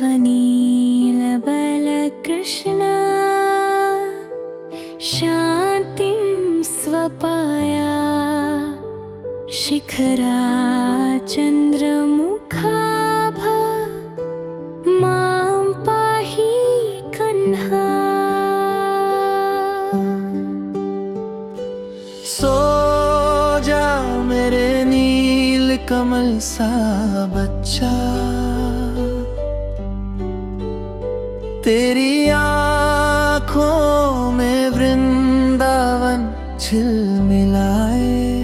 नवनीलबलकृष्ण शान्तिं स्वपाया। शिखरा चन्द्रमुखाभा मां पाहि कह्ना सो जा मेरे नील कमल सा बच्चा तेरी आँखों में वृंदावन छिल मिलाए।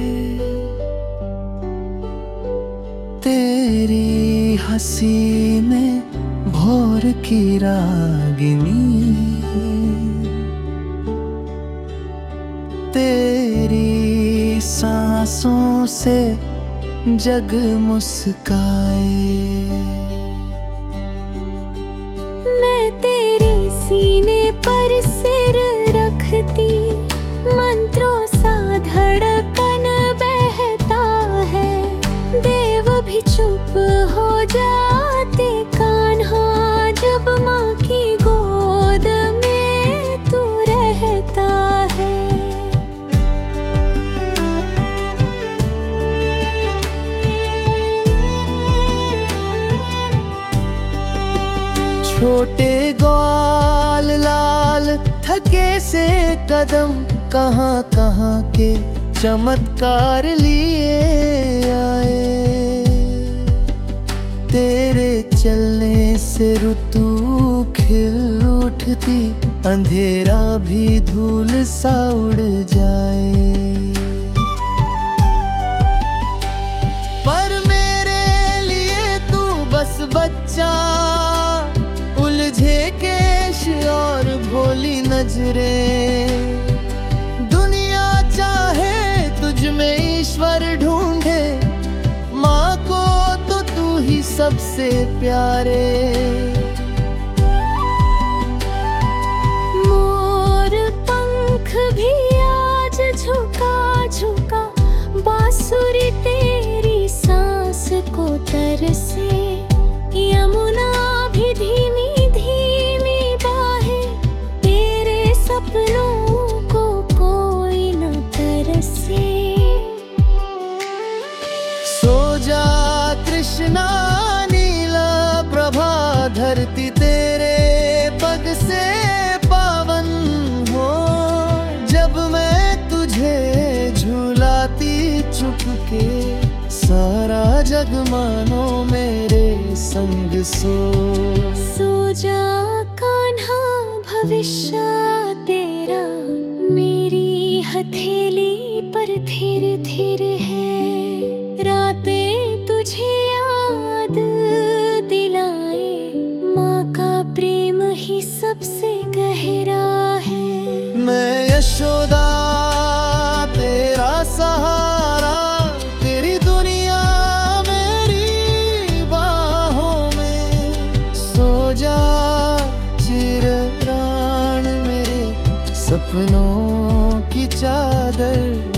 तेरी हँसी में भोर की रागिनी। तेरी सांसों से जग मुस्काए। हो जाते कान्हा जब माँ की गोद में तू रहता है। छोटे ग्वाल लाल थके से कदम कहाँ कहाँ के चमत्कार लिए आए तेरे चलने से ऋतु खिल उठती, अंधेरा भी धूल सा उड़ जाए। पर मेरे लिए तू बस बच्चा, उलझे केश और भोली नज़रें। सबसे प्यारे धरती तेरे पग से पावन हो। जब मैं तुझे झूलाती चुपके, सारा जग मानो मेरे संग सो। सो जा कान्हा, भविष्य तेरा, मेरी हथेली पर धीरे धीरे है। रातें प्रेम ही सबसे गहरा है। मैं यशोदा, तेरा सहारा, तेरी दुनिया मेरी बाहों में। सो जा, चिर प्राण मेरे, सपनों की चादर